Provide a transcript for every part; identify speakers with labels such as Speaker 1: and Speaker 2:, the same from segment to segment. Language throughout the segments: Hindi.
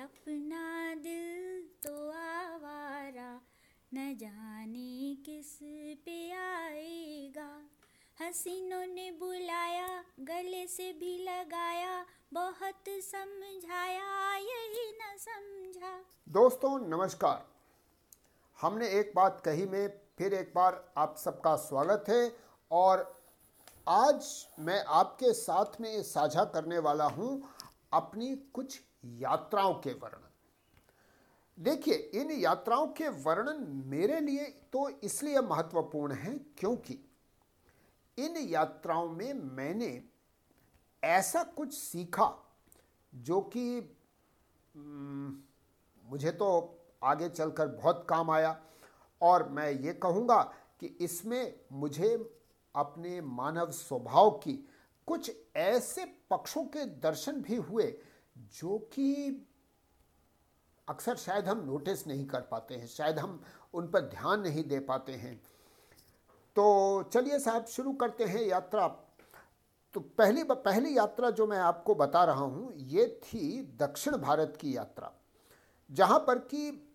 Speaker 1: अपना दिल तो आवारा, न जाने किस पे आएगा। हसीनों ने बुलाया, गले से भी लगाया, बहुत समझाया, यही न समझा।
Speaker 2: दोस्तों, नमस्कार। हमने एक बात कही में फिर एक बार आप सबका स्वागत है और आज मैं आपके साथ में साझा करने वाला हूँ अपनी कुछ यात्राओं के वर्णन। देखिए, इन यात्राओं के वर्णन मेरे लिए तो इसलिए महत्वपूर्ण है क्योंकि इन यात्राओं में मैंने ऐसा कुछ सीखा जो कि मुझे तो आगे चलकर बहुत काम आया। और मैं ये कहूँगा कि इसमें मुझे अपने मानव स्वभाव की कुछ ऐसे पक्षों के दर्शन भी हुए जो कि अक्सर शायद हम नोटिस नहीं कर पाते हैं, शायद हम उन पर ध्यान नहीं दे पाते हैं। तो चलिए साहब, शुरू करते हैं यात्रा। तो पहली पहली यात्रा जो मैं आपको बता रहा हूँ, ये थी दक्षिण भारत की यात्रा, जहाँ पर कि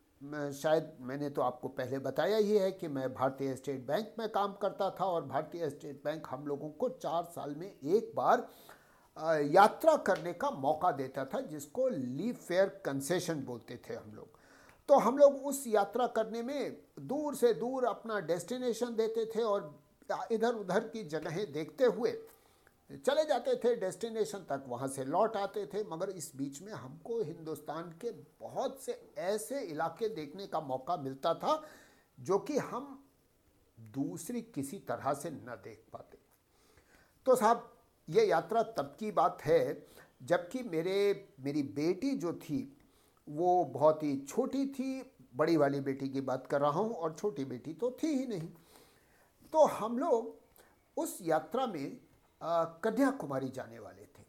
Speaker 2: शायद मैंने तो आपको पहले बताया ही है कि मैं भारतीय स्टेट बैंक में काम करता था और भारतीय स्टेट बैंक हम लोगों को चार साल में एक बार यात्रा करने का मौका देता था, जिसको लीव फेयर कंसेशन बोलते थे हम लोग। तो हम लोग उस यात्रा करने में दूर से दूर अपना डेस्टिनेशन देते थे और इधर उधर की जगहें देखते हुए चले जाते थे, डेस्टिनेशन तक वहाँ से लौट आते थे। मगर इस बीच में हमको हिंदुस्तान के बहुत से ऐसे इलाके देखने का मौका मिलता था, जो कि हम दूसरी किसी तरह से न देख पाते। तो साहब ये यात्रा तब की बात है जबकि मेरे, मेरी बेटी जो थी, वो बहुत ही छोटी थी, बड़ी वाली बेटी की बात कर रहा हूँ और छोटी बेटी तो थी ही नहीं। तो हम लोग उस यात्रा में कन्याकुमारी जाने वाले थे।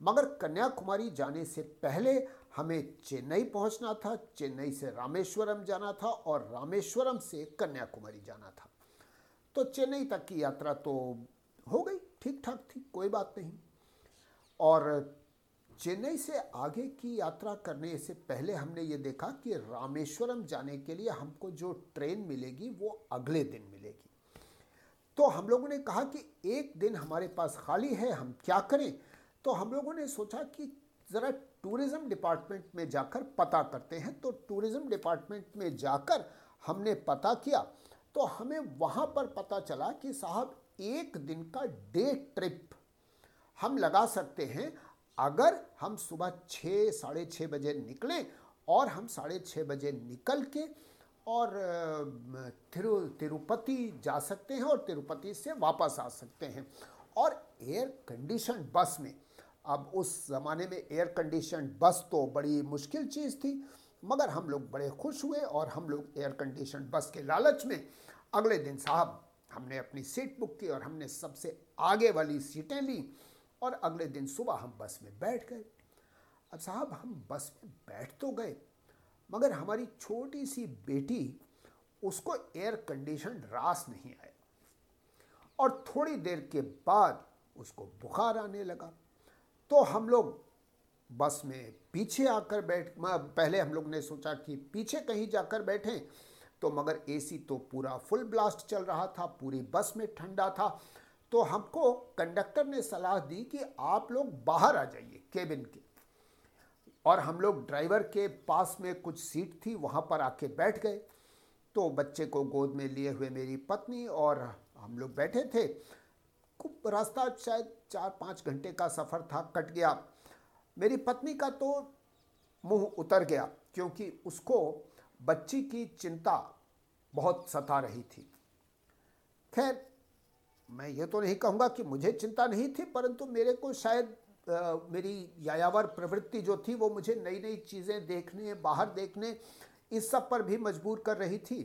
Speaker 2: मगर कन्याकुमारी जाने से पहले हमें चेन्नई पहुँचना था, चेन्नई से रामेश्वरम जाना था और रामेश्वरम से कन्याकुमारी जाना था। तो चेन्नई तक की यात्रा तो हो गई। ठीक ठाक थी कोई बात नहीं। और चेन्नई से आगे की यात्रा करने से पहले हमने ये देखा कि रामेश्वरम जाने के लिए हमको जो ट्रेन मिलेगी, वो अगले दिन मिलेगी। तो हम लोगों ने कहा कि एक दिन हमारे पास खाली है, हम क्या करें? तो हम लोगों ने सोचा कि ज़रा टूरिज़्म डिपार्टमेंट में जाकर पता करते हैं। तो टूरिज़्म डिपार्टमेंट में जाकर हमने पता किया। तो हमें वहाँ पर पता चला कि साहब एक दिन का डे ट्रिप। हम लगा सकते हैं, अगर हम सुबह छः साढ़े छः बजे निकलें और हम साढ़े छः बजे निकल के और तिरु, तिरुपति जा सकते हैं और तिरुपति से वापस आ सकते हैं। और एयर कंडीशन बस में। अब उस ज़माने में एयर कंडीशन बस तो बड़ी मुश्किल चीज़ थी, मगर हम लोग बड़े खुश हुए और हम लोग एयर कंडीशन बस के लालच में अगले दिन साहब हमने अपनी सीट बुक की और हमने सबसे आगे वाली सीटें ली और अगले दिन सुबह हम बस में बैठ गए। अब साहब, हम बस में बैठ तो गए, मगर हमारी छोटी सी बेटी, उसको एयर कंडीशन रास नहीं आया। और थोड़ी देर के बाद उसको बुखार आने लगा। तो हम लोग बस में पीछे आकर बैठ पहले हम लोग ने सोचा कि पीछे कहीं जाकर बैठें तो मगर एसी तो पूरा फुल ब्लास्ट चल रहा था, पूरी बस में ठंडा था। तो हमको कंडक्टर ने सलाह दी कि आप लोग बाहर आ जाइए केबिन के। और हम लोग ड्राइवर के पास में कुछ सीट थी, वहाँ पर आके बैठ गए। तो बच्चे को गोद में लिए हुए मेरी पत्नी और हम लोग बैठे थे। रास्ता शायद चार पाँच घंटे का सफ़र था, कट गया। मेरी पत्नी का तो मुँह उतर गया, क्योंकि उसको बच्ची की चिंता बहुत सता रही थी। खैर मैं ये तो नहीं कहूँगा कि मुझे चिंता नहीं थी परंतु मेरे को शायद आ, मेरी यायावर प्रवृत्ति जो थी वो मुझे नई नई चीज़ें देखने बाहर देखने इस सब पर भी मजबूर कर रही थी।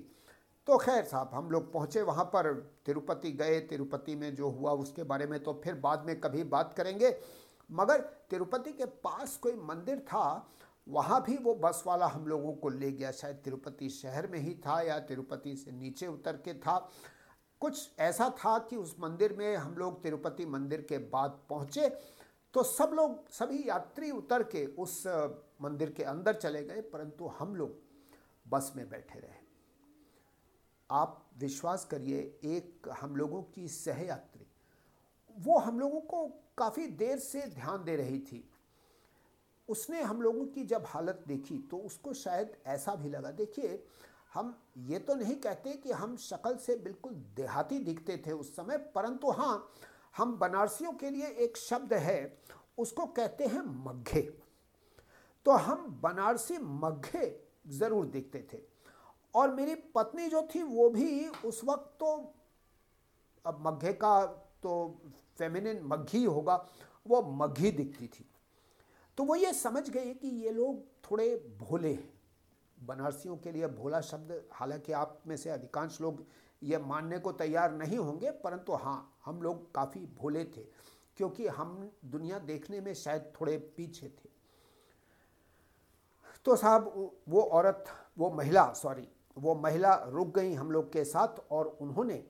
Speaker 2: तो खैर साहब हम लोग पहुँचे वहाँ पर तिरुपति गए तिरुपति में जो हुआ उसके बारे में तो फिर बाद में कभी बात करेंगे। मगर तिरुपति के पास कोई मंदिर था वहाँ भी वो बस वाला हम लोगों को ले गया, शायद तिरुपति शहर में ही था या तिरुपति से नीचे उतर के था। कुछ ऐसा था कि उस मंदिर में हम लोग तिरुपति मंदिर के बाद पहुँचे तो सब लोग, सभी यात्री उतर के उस मंदिर के अंदर चले गए, परंतु हम लोग बस में बैठे रहे। आप विश्वास करिए, एक हम लोगों की सहयात्री, वो हम लोगों को काफ़ी देर से ध्यान दे रही थी। उसने हम लोगों की जब हालत देखी तो उसको शायद ऐसा भी लगा, देखिए, हम ये तो नहीं कहते कि हम शक्ल से बिल्कुल देहाती दिखते थे उस समय, परंतु हाँ हम बनारसियों के लिए एक शब्द है, उसको कहते हैं मग्घे। तो हम बनारसी मग्घे ज़रूर दिखते थे। और मेरी पत्नी जो थी, वो भी उस वक्त तो अब मग्घे का तो फेमिनिन मग्घी होगा, वो मग्घी दिखती थी। तो वो ये समझ गए कि ये लोग थोड़े भोले हैं। बनारसियों के लिए भोला शब्द, हालाँकि आप में से अधिकांश लोग ये मानने को तैयार नहीं होंगे, परंतु हाँ हम लोग काफ़ी भोले थे, क्योंकि हम दुनिया देखने में शायद थोड़े पीछे थे। तो साहब, वो औरत, वो महिला सॉरी वो महिला रुक गई हम लोग के साथ और उन्होंने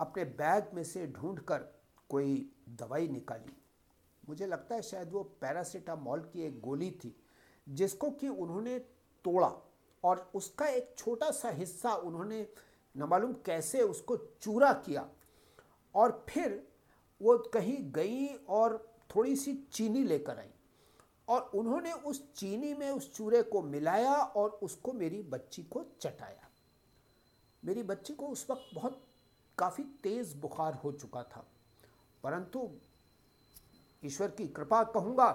Speaker 2: अपने बैग में से ढूंढकर कोई दवाई निकाली। मुझे लगता है शायद वो पैरासीटामॉल की एक गोली थी, जिसको कि उन्होंने तोड़ा और उसका एक छोटा सा हिस्सा उन्होंने न मालूम कैसे उसको चूरा किया। और फिर वो कहीं गई और थोड़ी सी चीनी लेकर आई और उन्होंने उस चीनी में उस चूरे को मिलाया और उसको मेरी बच्ची को चटाया। मेरी बच्ची को उस वक्त बहुत काफ़ी तेज़ बुखार हो चुका था, परंतु ईश्वर की कृपा कहूँगा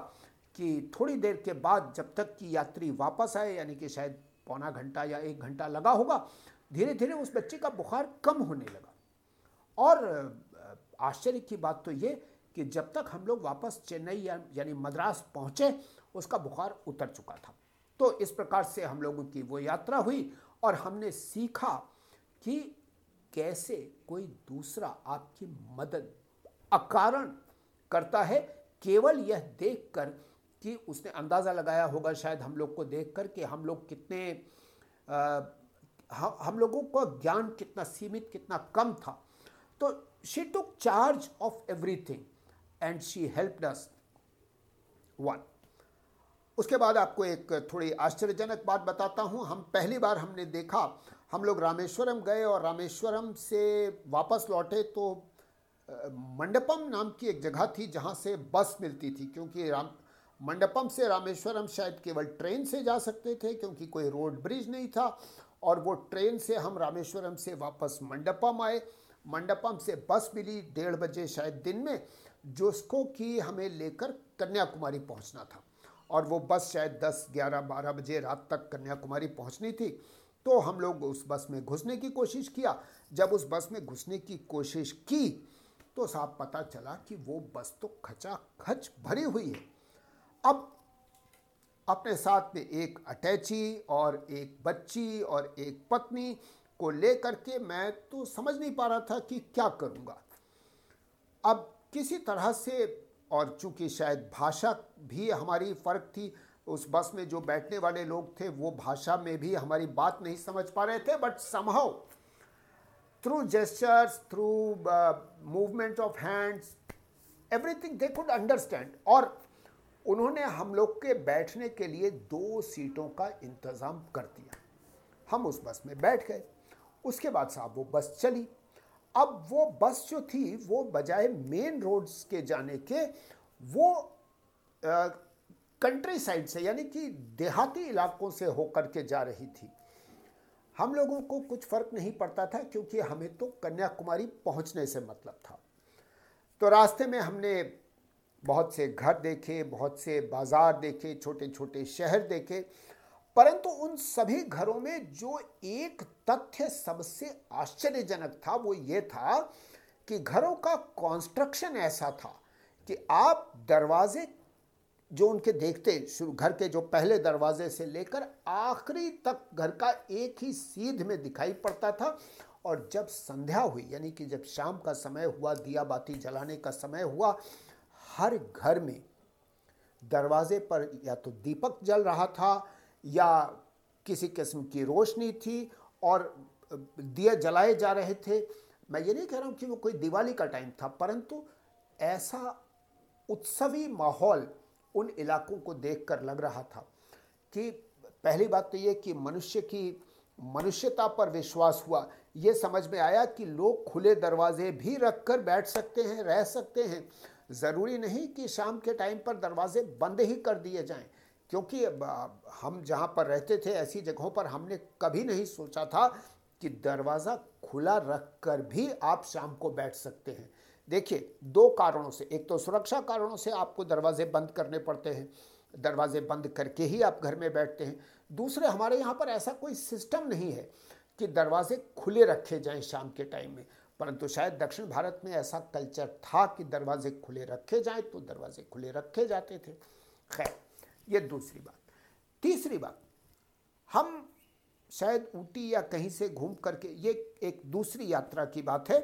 Speaker 2: कि थोड़ी देर के बाद जब तक कि यात्री वापस आए, यानी कि शायद पौना घंटा या एक घंटा लगा होगा धीरे धीरे उस बच्चे का बुखार कम होने लगा। और आश्चर्य की बात तो ये कि जब तक हम लोग वापस चेन्नई या, यानी मद्रास पहुँचे, उसका बुखार उतर चुका था। तो इस प्रकार से हम लोगों की वो यात्रा हुई और हमने सीखा कि कैसे कोई दूसरा आपकी मदद, अकारण करता है केवल यह देखकर कि उसने अंदाज़ा लगाया होगा शायद हम लोग को देखकर कि हम लोग कितने आ, हम लोगों का ज्ञान कितना सीमित कितना कम था। तो she took charge of everything and she help us one उसके बाद आपको एक थोड़ी आश्चर्यजनक बात बताता हूँ। हम पहली बार हमने देखा हम लोग रामेश्वरम गए और रामेश्वरम से वापस लौटे तो मंडपम नाम की एक जगह थी जहाँ से बस मिलती थी क्योंकि राम मंडपम से रामेश्वरम शायद केवल ट्रेन से जा सकते थे क्योंकि कोई रोड ब्रिज नहीं था और वो ट्रेन से हम रामेश्वरम से वापस मंडपम आए। मंडपम से बस मिली डेढ़ बजे शायद दिन में जिसको कि हमें लेकर कन्याकुमारी पहुँचना था और वो बस शायद 10, 11, 12 बजे रात तक कन्याकुमारी पहुंचनी थी। तो हम लोग उस बस में घुसने की कोशिश किया। जब उस बस में घुसने की कोशिश की तो साहब पता चला कि वो बस तो खचा खच भरी हुई है। अब अपने साथ में एक अटैची और एक बच्ची और एक पत्नी को लेकर के मैं तो समझ नहीं पा रहा था कि क्या करूँगा। अब किसी तरह से, और चूँकि शायद भाषा भी हमारी फ़र्क थी, उस बस में जो बैठने वाले लोग थे, वो भाषा में भी हमारी बात नहीं समझ पा रहे थे but somehow through gestures, through uh, movement of hands, everything they could understand. और उन्होंने हम लोग के बैठने के लिए दो सीटों का इंतज़ाम कर दिया। हम उस बस में बैठ गए। उसके बाद साहब वो बस चली। अब वो बस जो थी वो बजाय मेन रोड्स के जाने के वो कंट्री साइड से यानी कि देहाती इलाकों से होकर के जा रही थी। हम लोगों को कुछ फ़र्क नहीं पड़ता था क्योंकि हमें तो कन्याकुमारी पहुँचने से मतलब था। तो रास्ते में हमने बहुत से घर देखे, बहुत से बाज़ार देखे छोटे छोटे शहर देखे, परंतु उन सभी घरों में जो एक तथ्य सबसे आश्चर्यजनक था वो ये था कि घरों का कंस्ट्रक्शन ऐसा था कि आप दरवाजे जो उनके देखते शुरू घर के जो पहले दरवाजे से लेकर आखिरी तक घर का एक ही सीध में दिखाई पड़ता था। और जब संध्या हुई, यानी कि जब शाम का समय हुआ दिया बाती जलाने का समय हुआ, हर घर में दरवाजे पर या तो दीपक जल रहा था या किसी किस्म की रोशनी थी और दिए जलाए जा रहे थे। मैं ये नहीं कह रहा हूँ कि वो कोई दिवाली का टाइम था, परंतु ऐसा उत्सवी माहौल उन इलाकों को देखकर लग रहा था कि पहली बात तो ये कि मनुष्य की मनुष्यता पर विश्वास हुआ। ये समझ में आया कि लोग खुले दरवाजे भी रख कर बैठ सकते हैं, रह सकते हैं। ज़रूरी नहीं कि शाम के टाइम पर दरवाजे बंद ही कर दिए जाएँ, क्योंकि हम जहाँ पर रहते थे, ऐसी जगहों पर हमने कभी नहीं सोचा था कि दरवाज़ा खुला रख कर भी आप शाम को बैठ सकते हैं। देखिए, दो कारणों से, एक तो सुरक्षा कारणों से आपको दरवाजे बंद करने पड़ते हैं, दरवाजे बंद करके ही आप घर में बैठते हैं। दूसरे, हमारे यहाँ पर ऐसा कोई सिस्टम नहीं है कि दरवाजे खुले रखे जाएँ शाम के टाइम में, परंतु शायद दक्षिण भारत में ऐसा कल्चर था कि दरवाजे खुले रखे जाएँ तो दरवाजे खुले रखे जाते थे। खैर, ये दूसरी बात। तीसरी बात, हम शायद ऊटी या कहीं से घूम करके, ये एक दूसरी यात्रा की बात है।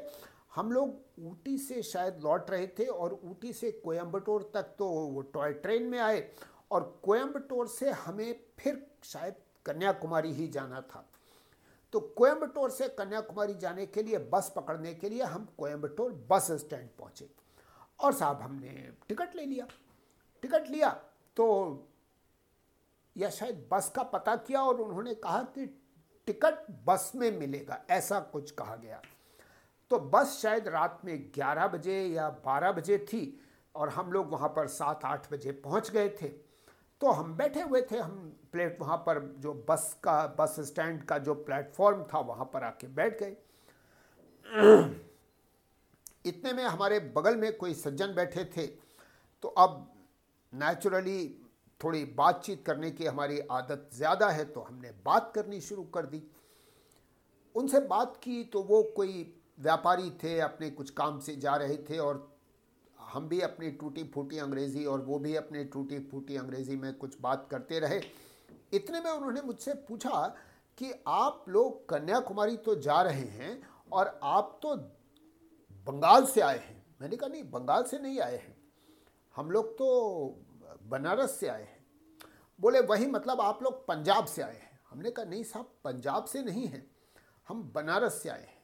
Speaker 2: हम लोग ऊटी से शायद लौट रहे थे और ऊटी से कोयम्बटोर तक तो वो टॉय ट्रेन में आए और कोयम्बटोर से हमें फिर शायद कन्याकुमारी ही जाना था। तो कोयम्बटोर से कन्याकुमारी जाने के लिए, बस पकड़ने के लिए हम कोयम्बटोर बस स्टैंड पहुँचे और साहब हमने टिकट ले लिया। टिकट लिया तो या शायद बस का पता किया और उन्होंने कहा कि टिकट बस में मिलेगा, ऐसा कुछ कहा गया। तो बस शायद रात में 11 बजे या 12 बजे थी और हम लोग वहाँ पर सात, आठ बजे पहुँच गए थे। तो हम बैठे हुए थे, हम प्लेट वहाँ पर जो बस का, बस स्टैंड का जो प्लेटफॉर्म था, वहाँ पर आके बैठ गए। इतने में हमारे बगल में कोई सज्जन बैठे थे। तो अब नेचुरली थोड़ी बातचीत करने की हमारी आदत ज़्यादा है तो हमने बात करनी शुरू कर दी। उनसे बात की तो वो कोई व्यापारी थे, अपने कुछ काम से जा रहे थे और हम भी अपनी टूटी फूटी अंग्रेज़ी और वो भी अपनी टूटी फूटी अंग्रेज़ी में कुछ बात करते रहे। इतने में उन्होंने मुझसे पूछा कि आप लोग कन्याकुमारी तो जा रहे हैं और आप तो बंगाल से आए हैं। मैंने कहा, नहीं, बंगाल से नहीं आए हैं। हम लोग तो बनारस से आए हैं। बोले, वही मतलब आप लोग पंजाब से आए हैं। हमने कहा, नहीं साहब, पंजाब से नहीं हैं। हम बनारस से आए हैं।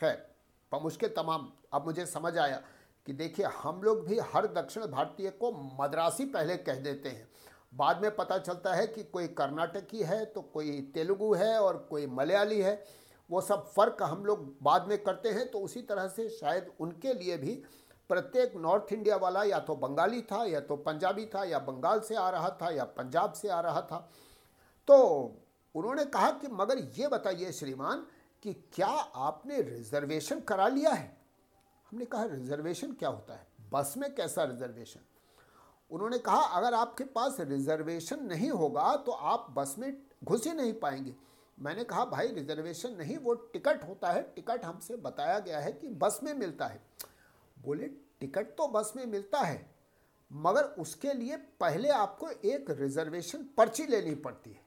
Speaker 2: खैर पमुश्के तमाम। अब मुझे समझ आया कि देखिए, हम लोग भी हर दक्षिण भारतीय को मद्रासी पहले कह देते हैं। बाद में पता चलता है कि कोई कर्नाटकी है तो कोई तेलुगु है और कोई मलयाली है। वो सब फ़र्क हम लोग बाद में करते हैं तो उसी तरह से शायद उनके लिए भी प्रत्येक नॉर्थ इंडिया वाला या तो बंगाली था, या तो पंजाबी था, या बंगाल से आ रहा था, या पंजाब से आ रहा था। तो उन्होंने कहा कि मगर ये बताइए श्रीमान कि क्या आपने रिजर्वेशन करा लिया है? हमने कहा रिजर्वेशन क्या होता है? बस में कैसा रिजर्वेशन उन्होंने कहा, अगर आपके पास रिजर्वेशन नहीं होगा तो आप बस में घुस ही नहीं पाएँगे. मैंने कहा, भाई रिजर्वेशन नहीं, वो टिकट होता है। टिकट हमसे बताया गया है कि बस में मिलता है। बोले, टिकट तो बस में मिलता है, मगर उसके लिए पहले आपको एक रिजर्वेशन पर्ची लेनी पड़ती है।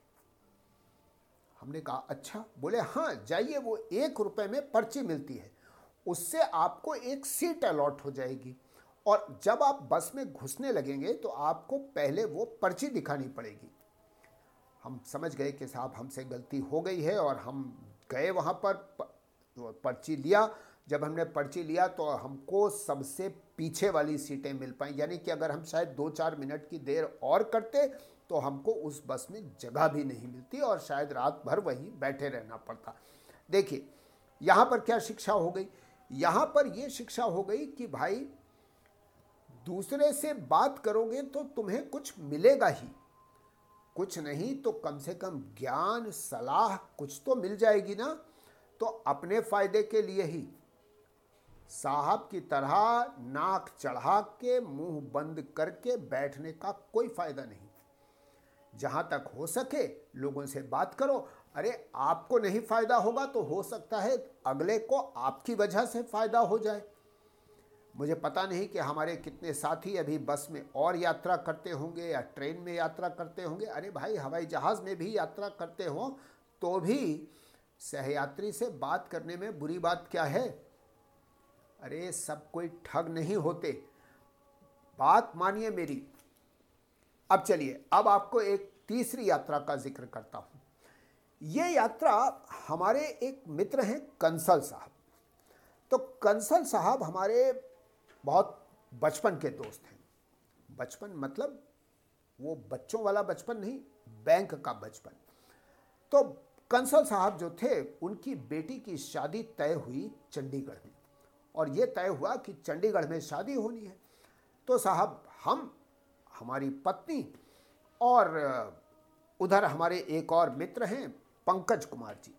Speaker 2: हमने कहा अच्छा। बोले हाँ जाइए, वो एक रुपए में पर्ची मिलती है। उससे आपको एक सीट अलॉट हो जाएगी। और जब आप बस में घुसने लगेंगे तो आपको पहले वो पर्ची दिखानी पड़ेगी। हम समझ गए कि साहब, हमसे गलती हो गई है और हम गए वहाँ पर पर्ची लिया। जब हमने पर्ची लिया तो हमको सबसे पीछे वाली सीटें मिल पाई। यानी कि अगर हम शायद दो चार मिनट की देर और करते तो हमको उस बस में जगह भी नहीं मिलती और शायद रात भर वहीं बैठे रहना पड़ता। देखिए, यहाँ पर क्या शिक्षा हो गई? यहाँ पर यह शिक्षा हो गई कि भाई, दूसरे से बात करोगे तो तुम्हें कुछ मिलेगा ही। कुछ नहीं तो कम से कम ज्ञान, सलाह कुछ तो मिल जाएगी ना? तो अपने फ़ायदे के लिए ही। साहब की तरह नाक चढ़ा के, मुँह बंद करके बैठने का कोई फ़ायदा नहीं। जहाँ तक हो सके लोगों से बात करो। अरे, आपको नहीं फ़ायदा होगा तो हो सकता है अगले को आपकी वजह से फ़ायदा हो जाए। मुझे पता नहीं कि हमारे कितने साथी अभी बस में और यात्रा करते होंगे या ट्रेन में यात्रा करते होंगे। अरे भाई, हवाई जहाज़ में भी यात्रा करते हो तो भी सहयात्री से बात करने में बुरी बात क्या है? अरे, सब कोई ठग नहीं होते। बात मानिए मेरी। अब चलिए, अब आपको एक तीसरी यात्रा का ज़िक्र करता हूँ। ये यात्रा हमारे एक मित्र हैं, कंसल साहब। तो कंसल साहब हमारे बहुत बचपन के दोस्त हैं। बचपन मतलब वो बच्चों वाला बचपन नहीं, बैंक का बचपन। तो कंसल साहब जो थे, उनकी बेटी की शादी तय हुई चंडीगढ़ में। और ये तय हुआ कि चंडीगढ़ में शादी होनी है। तो साहब, हम हमारी पत्नी और उधर हमारे एक और मित्र हैं, पंकज कुमार जी।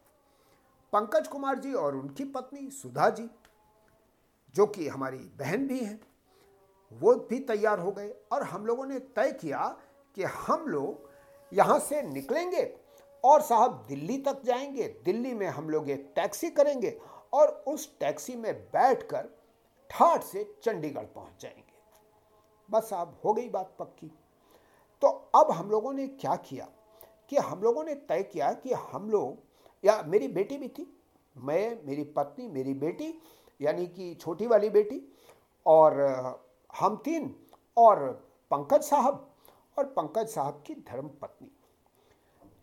Speaker 2: पंकज कुमार जी और उनकी पत्नी सुधा जी, जो कि हमारी बहन भी हैं, वो भी तैयार हो गए और हम लोगों ने तय किया कि हम लोग यहाँ से निकलेंगे और साहब दिल्ली तक जाएँगे। दिल्ली में हम लोग एक टैक्सी करेंगे और उस टैक्सी में बैठकर ठाठ से चंडीगढ़ पहुँच जाएँगे। बस अब हो गई बात पक्की। तो अब हम लोगों ने क्या किया कि हम लोगों ने तय किया कि हम लोग, या मेरी बेटी भी थी, मैं, मेरी पत्नी, मेरी बेटी, यानी कि छोटी वाली बेटी, और हम तीन, और पंकज साहब, और पंकज साहब की धर्म पत्नी।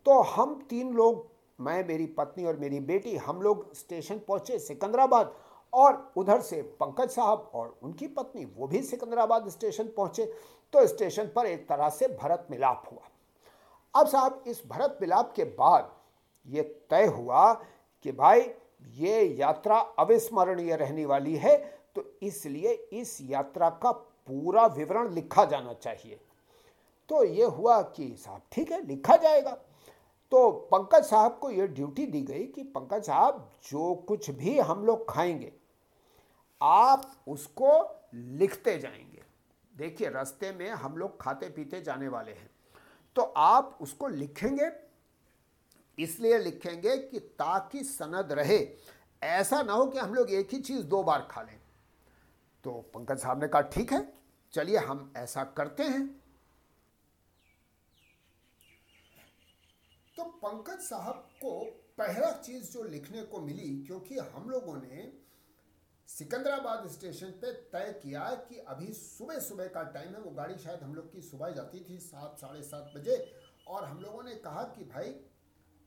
Speaker 2: तो हम तीन लोग, मैं, मेरी पत्नी और मेरी बेटी, हम लोग स्टेशन पहुँचे सिकंदराबाद। और उधर से पंकज साहब और उनकी पत्नी, वो भी सिकंदराबाद स्टेशन पहुँचे तो स्टेशन पर एक तरह से भरत मिलाप हुआ। अब साहब, इस भरत मिलाप के बाद ये तय हुआ कि भाई, ये यात्रा अविस्मरणीय रहने वाली है तो इसलिए इस यात्रा का पूरा विवरण लिखा जाना चाहिए। तो ये हुआ कि साहब, ठीक है, लिखा जाएगा। तो पंकज साहब को ये ड्यूटी दी गई कि पंकज साहब, जो कुछ भी हम लोग खाएँगे आप उसको लिखते जाएँगे। देखिए, रास्ते में हम लोग खाते पीते जाने वाले हैं। तो आप उसको लिखेंगे, इसलिए लिखेंगे कि ताकि सनद रहे। ऐसा ना हो कि हम लोग एक ही चीज़ दो बार खा लें। तो पंकज साहब ने कहा, ठीक है, चलिए हम ऐसा करते हैं। तो पंकज साहब को पहला चीज़ जो लिखने को मिली, क्योंकि हम लोगों ने सिकंदराबाद स्टेशन पे तय किया कि अभी सुबह सुबह का टाइम है। वो गाड़ी शायद हम लोग की सुबह जाती थी सात, साढ़े सात बजे। और हम लोगों ने कहा कि भाई,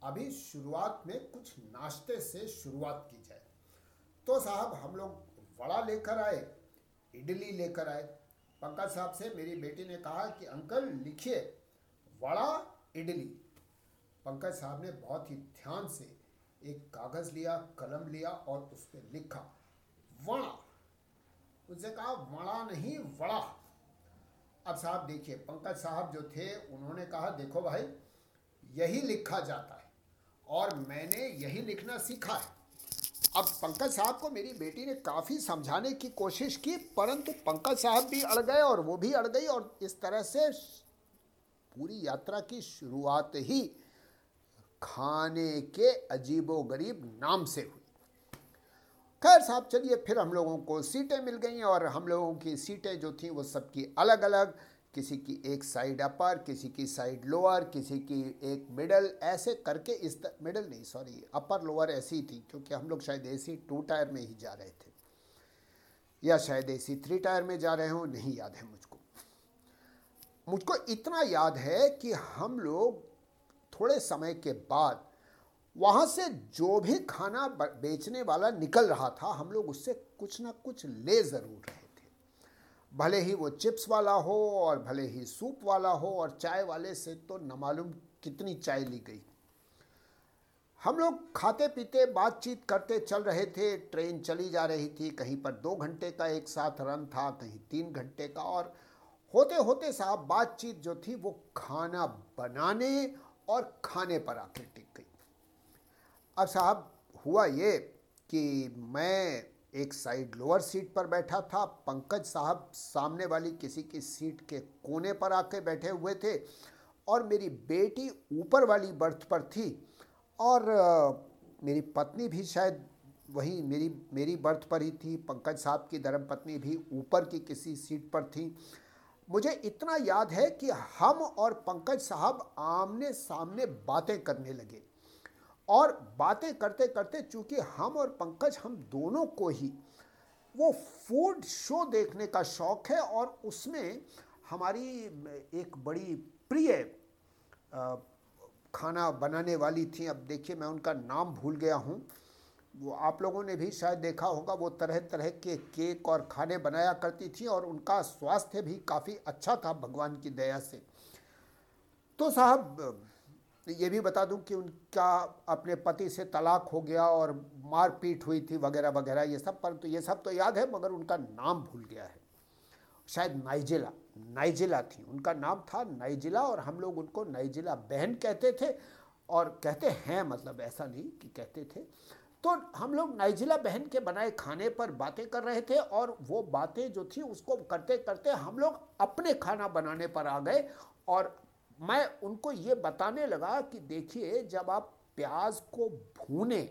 Speaker 2: अभी शुरुआत में कुछ नाश्ते से शुरुआत की जाए। तो साहब, हम लोग वड़ा लेकर आए, इडली लेकर आए। पंकज साहब से मेरी बेटी ने कहा कि, अंकल, लिखिए, वड़ा, इडली। पंकज साहब ने बहुत ही ध्यान से एक कागज़ लिया, कलम लिया और उस पर लिखा। वड़ा उसने कहा वड़ा नहीं वड़ा अब साहब देखिए, पंकज साहब जो थे, उन्होंने कहा, देखो भाई, यही लिखा जाता है और मैंने यही लिखना सीखा है। अब पंकज साहब को मेरी बेटी ने काफ़ी समझाने की कोशिश की, परंतु पंकज साहब भी अड़ गए और वो भी अड़ गई और इस तरह से पूरी यात्रा की शुरुआत ही खाने के अजीबो गरीब नाम से खैर साहब, चलिए फिर हम लोगों को सीटें मिल गई और हम लोगों की सीटें जो थी वो सबकी अलग अलग किसी की एक साइड अपर किसी की साइड लोअर किसी की एक मिडल ऐसे करके इस मिडल नहीं सॉरी अपर लोअर ऐसी थी, क्योंकि हम लोग शायद एसी टू टायर में ही जा रहे थे। या शायद एसी थ्री टायर में जा रहे हो, नहीं याद है मुझको। मुझको इतना याद है कि हम लोग थोड़े समय के बाद वहाँ से जो भी खाना बेचने वाला निकल रहा था, हम लोग उससे कुछ ना कुछ ले ज़रूर रहे थे। भले ही वो चिप्स वाला हो और भले ही सूप वाला हो और चाय वाले से तो न मालूम कितनी चाय ली गई। हम लोग खाते पीते, बातचीत करते चल रहे थे, ट्रेन चली जा रही थी, कहीं पर दो घंटे का एक साथ रन था, कहीं तीन घंटे का और होते होते साहब बातचीत जो थी वो खाना बनाने और खाने पर आकर टिक अब साहब हुआ ये कि मैं एक साइड लोअर सीट पर बैठा था। पंकज साहब सामने वाली किसी की सीट के कोने पर आके बैठे हुए थे और मेरी बेटी ऊपर वाली बर्थ पर थी और मेरी पत्नी भी शायद वहीं मेरी मेरी बर्थ पर ही थी। पंकज साहब की धर्म पत्नी भी ऊपर की किसी सीट पर थी। मुझे इतना याद है कि हम और पंकज साहब आमने सामने बातें करने लगे। और बातें करते करते चूँकि हम और पंकज हम दोनों को ही, वो फ़ूड शो देखने का शौक़ है और उसमें हमारी एक बड़ी प्रिय खाना बनाने वाली थी। अब देखिए मैं उनका नाम भूल गया हूँ। वो आप लोगों ने भी शायद देखा होगा, वो तरह तरह के केक और खाने बनाया करती थी और उनका स्वास्थ्य भी काफ़ी अच्छा था भगवान की दया से। तो साहब ये भी बता दूँ कि उनका अपने पति से तलाक हो गया और मारपीट हुई थी वगैरह वगैरह ये सब, परंतु तो ये सब तो याद है, मगर उनका नाम भूल गया है। शायद नाइजिला नाइजिला थी। उनका नाम था नाइजिला और हम लोग उनको नाइजिला बहन कहते थे और कहते हैं मतलब ऐसा नहीं कि कहते थे। तो हम लोग नाइजिला बहन के बनाए खाने पर बातें कर रहे थे और वो बातें जो थी उसको करते करते हम लोग अपने खाना बनाने पर आ गए और मैं उनको ये बताने लगा कि देखिए, जब आप प्याज को भूने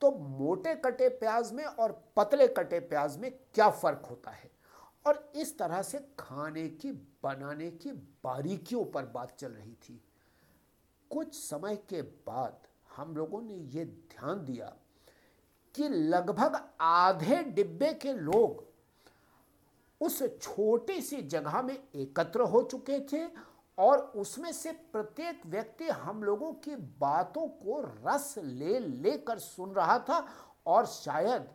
Speaker 2: तो मोटे कटे प्याज में और पतले कटे प्याज में क्या फ़र्क होता है? और इस तरह से खाने की, बनाने की बारीकियों पर बात चल रही थी। कुछ समय के बाद हम लोगों ने ये ध्यान दिया कि लगभग आधे डिब्बे के लोग उस छोटी सी जगह में एकत्र हो चुके थे और उसमें से प्रत्येक व्यक्ति हम लोगों की बातों को रस ले लेकर सुन रहा था और शायद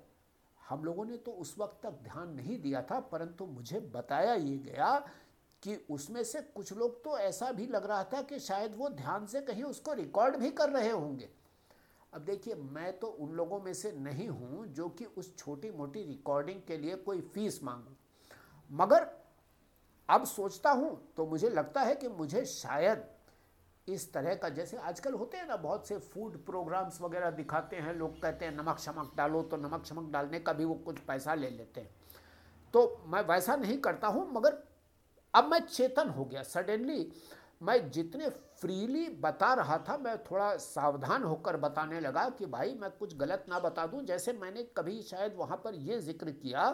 Speaker 2: हम लोगों ने तो उस वक्त तक ध्यान नहीं दिया था, परंतु मुझे बताया ये गया कि उसमें से कुछ लोग तो ऐसा भी लग रहा था कि शायद वो ध्यान से कहीं उसको रिकॉर्ड भी कर रहे होंगे। अब देखिए, मैं तो उन लोगों में से नहीं हूँ जो कि उस छोटी मोटी रिकॉर्डिंग के लिए कोई फ़ीस मांगूँ। मगर अब सोचता हूँ तो मुझे लगता है कि मुझे शायद इस तरह का जैसे आजकल होते हैं ना, बहुत से फ़ूड प्रोग्राम्स वगैरह दिखाते हैं, लोग कहते हैं, नमक शमक डालो तो नमक शमक डालने का भी वो कुछ पैसा ले लेते हैं। तो मैं वैसा नहीं करता हूँ, मगर अब मैं चेतन हो गया। सडनली मैं जितने फ्रीली बता रहा था, मैं थोड़ा सावधान होकर बताने लगा कि भाई, मैं कुछ गलत ना बता दूँ। जैसे मैंने कभी शायद वहाँ पर ये ज़िक्र किया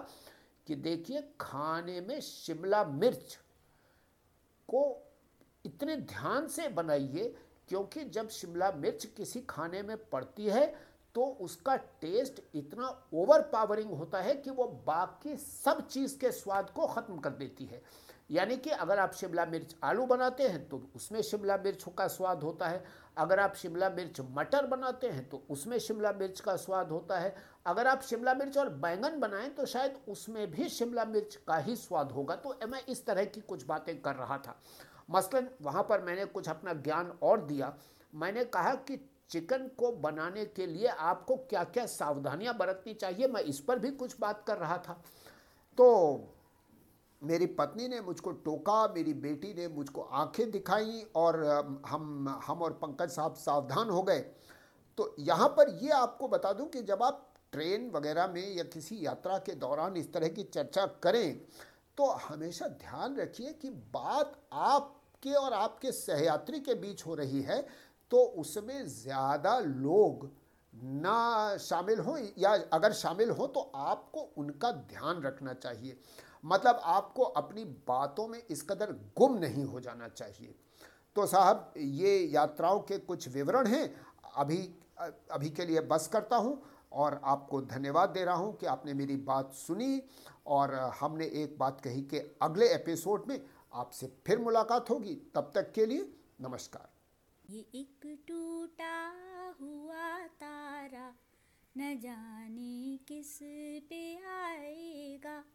Speaker 2: कि देखिए खाने में शिमला मिर्च को इतने ध्यान से बनाइए, क्योंकि जब शिमला मिर्च किसी खाने में पड़ती है तो उसका टेस्ट इतना ओवर पावरिंग होता है कि वो बाकी सब चीज़ के स्वाद को ख़त्म कर देती है। यानी कि अगर आप शिमला मिर्च आलू बनाते हैं तो उसमें शिमला मिर्च का स्वाद होता है। अगर आप शिमला मिर्च मटर बनाते हैं तो उसमें शिमला मिर्च का स्वाद होता है। अगर आप शिमला मिर्च और बैंगन बनाएँ तो शायद उसमें भी शिमला मिर्च का ही स्वाद होगा। तो मैं इस तरह की कुछ बातें कर रहा था। मसलन, वहाँ पर मैंने कुछ अपना ज्ञान और दिया। मैंने कहा कि चिकन को बनाने के लिए आपको क्या क्या सावधानियाँ बरतनी चाहिए? मैं इस पर भी कुछ बात कर रहा था। तो मेरी पत्नी ने मुझको टोका, मेरी बेटी ने मुझको आँखें दिखाई और हम हम और पंकज साहब सावधान हो गए। तो यहाँ पर ये आपको बता दूँ कि जब आप ट्रेन वगैरह में या किसी यात्रा के दौरान इस तरह की चर्चा करें तो हमेशा ध्यान रखिए कि बात आपके और आपके सहयात्री के बीच हो रही है। तो उसमें ज़्यादा लोग ना शामिल हो, या अगर शामिल हो तो आपको उनका ध्यान रखना चाहिए। मतलब आपको अपनी बातों में इस कदर गुम नहीं हो जाना चाहिए। तो साहब, ये यात्राओं के कुछ विवरण हैं। अभी अभी के लिए बस करता हूँ और आपको धन्यवाद दे रहा हूँ कि आपने मेरी बात सुनी और हमने एक बात कही कि अगले एपिसोड में आपसे फिर मुलाकात होगी। तब तक के लिए नमस्कार।
Speaker 1: ये एक टूटा हुआ तारा न जाने किस पे आएगा।